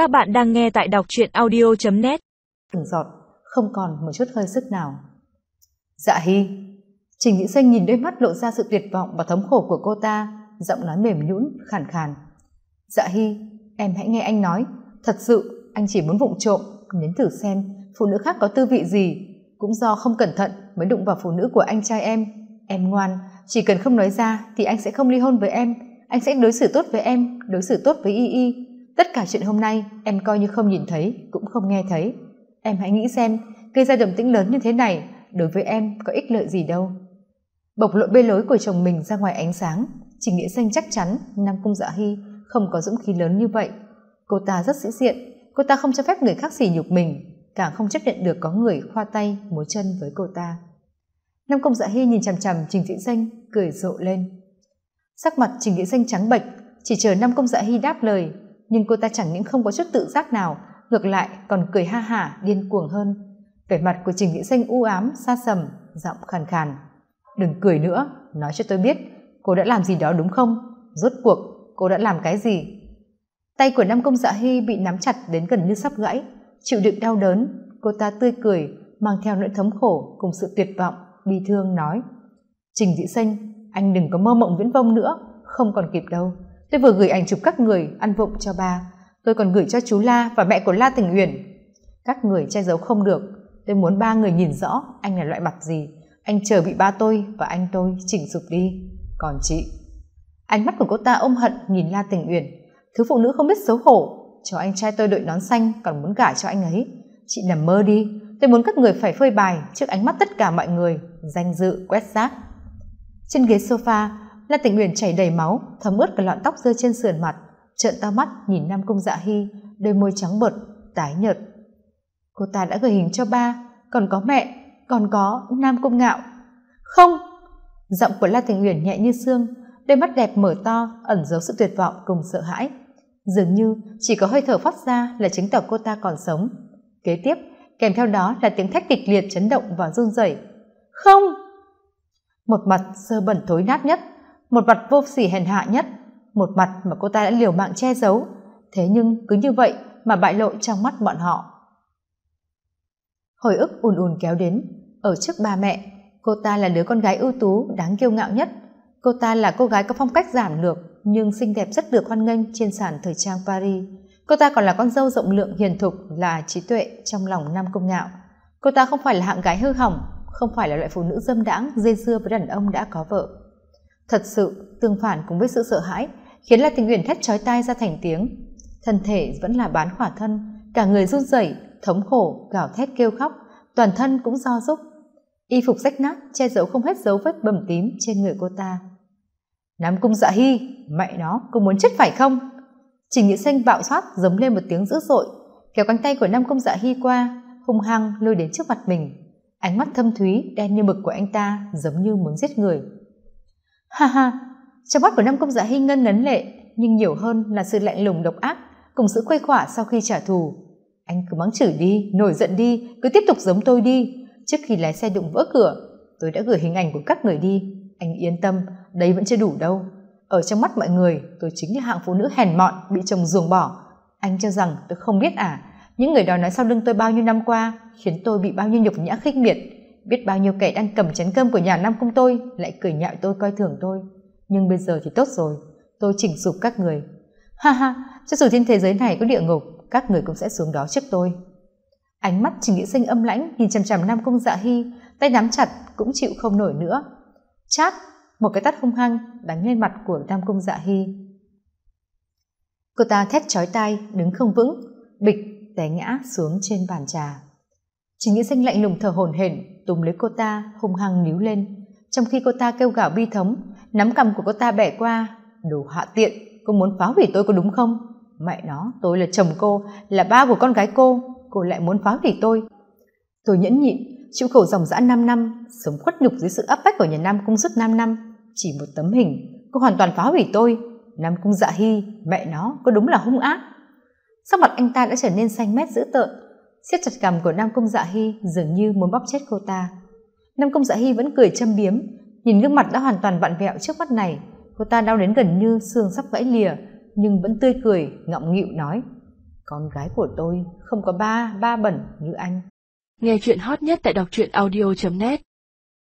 Các bạn đang nghe tại đọc truyện audio.net Từng giọt, không còn một chút hơi sức nào. Dạ hi Trình Nhĩ Xanh nhìn đôi mắt lộ ra sự tuyệt vọng và thống khổ của cô ta, giọng nói mềm nhũn, khàn khàn. Dạ hi em hãy nghe anh nói, thật sự anh chỉ muốn vụng trộm, nếm thử xem phụ nữ khác có tư vị gì, cũng do không cẩn thận mới đụng vào phụ nữ của anh trai em. Em ngoan, chỉ cần không nói ra thì anh sẽ không ly hôn với em, anh sẽ đối xử tốt với em, đối xử tốt với Y Y tất cả chuyện hôm nay em coi như không nhìn thấy, cũng không nghe thấy. Em hãy nghĩ xem, gây ra động tĩnh lớn như thế này, đối với em có ích lợi gì đâu. Bộc lộ bê lối của chồng mình ra ngoài ánh sáng trình nghĩa xanh chắc chắn, nam cung dạ hy không có dũng khí lớn như vậy. Cô ta rất sĩ diện, cô ta không cho phép người khác sỉ nhục mình, càng không chấp nhận được có người khoa tay, múa chân với cô ta. Nam cung dạ hy nhìn chằm chằm trình thị xanh, cười rộ lên. Sắc mặt trình nghĩa xanh trắng bệch, chỉ chờ nam cung dạ hy đáp lời nhưng cô ta chẳng những không có chút tự giác nào, ngược lại còn cười ha hả, điên cuồng hơn. Vẻ mặt của trình nghĩa xanh u ám, xa sầm, giọng khàn khàn. Đừng cười nữa, nói cho tôi biết, cô đã làm gì đó đúng không? Rốt cuộc, cô đã làm cái gì? Tay của nam công dạ hy bị nắm chặt đến gần như sắp gãy, chịu đựng đau đớn, cô ta tươi cười, mang theo nỗi thống khổ cùng sự tuyệt vọng, bi thương nói, trình dĩ xanh, anh đừng có mơ mộng viễn vông nữa, không còn kịp đâu tôi vừa gửi ảnh chụp các người ăn vụng cho ba. Tôi còn gửi cho chú la và mẹ của la tình uyển. Các người che giấu không được. Tôi muốn ba người nhìn rõ anh là loại mặt gì. Anh chờ bị ba tôi và anh tôi chỉnh sụp đi. Còn chị? Ánh mắt của cô ta ôm hận nhìn la tình uyển. Thứ phụ nữ không biết xấu hổ. Cho anh trai tôi đội nón xanh còn muốn gả cho anh ấy. Chị nằm mơ đi. Tôi muốn các người phải phơi bài trước ánh mắt tất cả mọi người. Danh dự, quét rác. Trên ghế sofa la tịnh uyển chảy đầy máu, thấm ướt cả lọn tóc rơi trên sườn mặt, trợn to mắt nhìn nam cung dạ hy, đôi môi trắng bợt tái nhợt. Cô ta đã gửi hình cho ba, còn có mẹ, còn có nam cung ngạo. Không! Giọng của la tịnh uyển nhẹ như xương, đôi mắt đẹp mở to, ẩn giấu sự tuyệt vọng cùng sợ hãi. Dường như chỉ có hơi thở phát ra là chứng tỏ cô ta còn sống. Kế tiếp, kèm theo đó là tiếng thét kịch liệt chấn động và run rẩy. Không! Một mặt sơ bẩn thối nát nhất một mặt vô sỉ hèn hạ nhất, một mặt mà cô ta đã liều mạng che giấu. Thế nhưng cứ như vậy mà bại lộ trong mắt bọn họ. Hồi ức ùn ùn kéo đến, ở trước ba mẹ, cô ta là đứa con gái ưu tú, đáng kiêu ngạo nhất. Cô ta là cô gái có phong cách giản lược, nhưng xinh đẹp rất được hoan nghênh trên sàn thời trang paris. Cô ta còn là con dâu rộng lượng hiền thục, là trí tuệ trong lòng nam công ngạo cô ta không phải là hạng gái hư hỏng, không phải là loại phụ nữ dâm đãng dây dưa với đàn ông đã có vợ thật sự, tương phản cùng với sự sợ hãi, khiến la tình uyển thét chói tai ra thành tiếng. Thân thể vẫn là bán khỏa thân, cả người run rẩy, thống khổ, gào thét kêu khóc, toàn thân cũng do giúp y phục rách nát, che giấu không hết dấu vết bầm tím trên người cô ta. Nam cung dạ hy, mẹ nó, cô muốn chết phải không? Trình nghĩa xanh bạo xoát giống lên một tiếng dữ dội, kéo cánh tay của nam cung dạ hy qua, hung hăng lôi đến trước mặt mình. Ánh mắt thâm thúy, đen như mực của anh ta, giống như muốn giết người ha ha trong mắt của năm công dạ hy ngân ngấn lệ, nhưng nhiều hơn là sự lạnh lùng độc ác, cùng sự khuây khỏa sau khi trả thù. Anh cứ mắng chửi đi, nổi giận đi, cứ tiếp tục giống tôi đi. Trước khi lái xe đụng vỡ cửa, tôi đã gửi hình ảnh của các người đi. Anh yên tâm đấy vẫn chưa đủ đâu. Ở trong mắt mọi người, tôi chính là hạng phụ nữ hèn mọn, bị chồng ruồng bỏ. Anh cho rằng tôi không biết à những người đó nói sau lưng tôi bao nhiêu năm qua, khiến tôi bị bao nhiêu nhục nhã khinh miệt biết bao nhiêu kẻ đang cầm chén cơm của nhà nam cung tôi lại cười nhạo tôi, coi thường tôi. Nhưng bây giờ thì tốt rồi, tôi chỉnh sụp các người. Ha ha, cho dù trên thế giới này có địa ngục, các người cũng sẽ xuống đó trước tôi. Ánh mắt trình nghĩa sinh âm lãnh nhìn chằm chằm nam cung dạ hy, tay nắm chặt cũng chịu không nổi nữa. Chát, một cái tắt hung hăng đánh lên mặt của nam cung dạ hy. Cô ta thét chói tai, đứng không vững, bịch té ngã xuống trên bàn trà trình nghĩa sinh lạnh lùng thở hổn hển, túm lấy cô ta, hung hăng níu lên. Trong khi cô ta kêu gào bi thống, nắm cầm của cô ta bẻ qua, đồ hạ tiện cô muốn phá hủy tôi có đúng không? Mẹ nó, tôi là chồng cô, là ba của con gái cô cô lại muốn phá hủy tôi. Tôi nhẫn nhịn, chịu khổ dòng dã năm năm, sống khuất nhục dưới sự áp bách của nhà nam cung suốt năm năm. Chỉ một tấm hình, cô hoàn toàn phá hủy tôi. Nam cung dạ hy, mẹ nó, có đúng là hung ác. Sắc mặt anh ta đã trở nên xanh mét dữ tợn siết chặt cằm của nam công dạ hy dường như muốn bóp chết cô ta. Nam công dạ hy vẫn cười châm biếm, nhìn gương mặt đã hoàn toàn vặn vẹo trước mắt này. Cô ta đau đến gần như xương sắp gãy lìa, nhưng vẫn tươi cười, ngọng nghịu nói, con gái của tôi không có ba ba bẩn như anh. Nghe chuyện hot nhất tại đọc truyện audio.net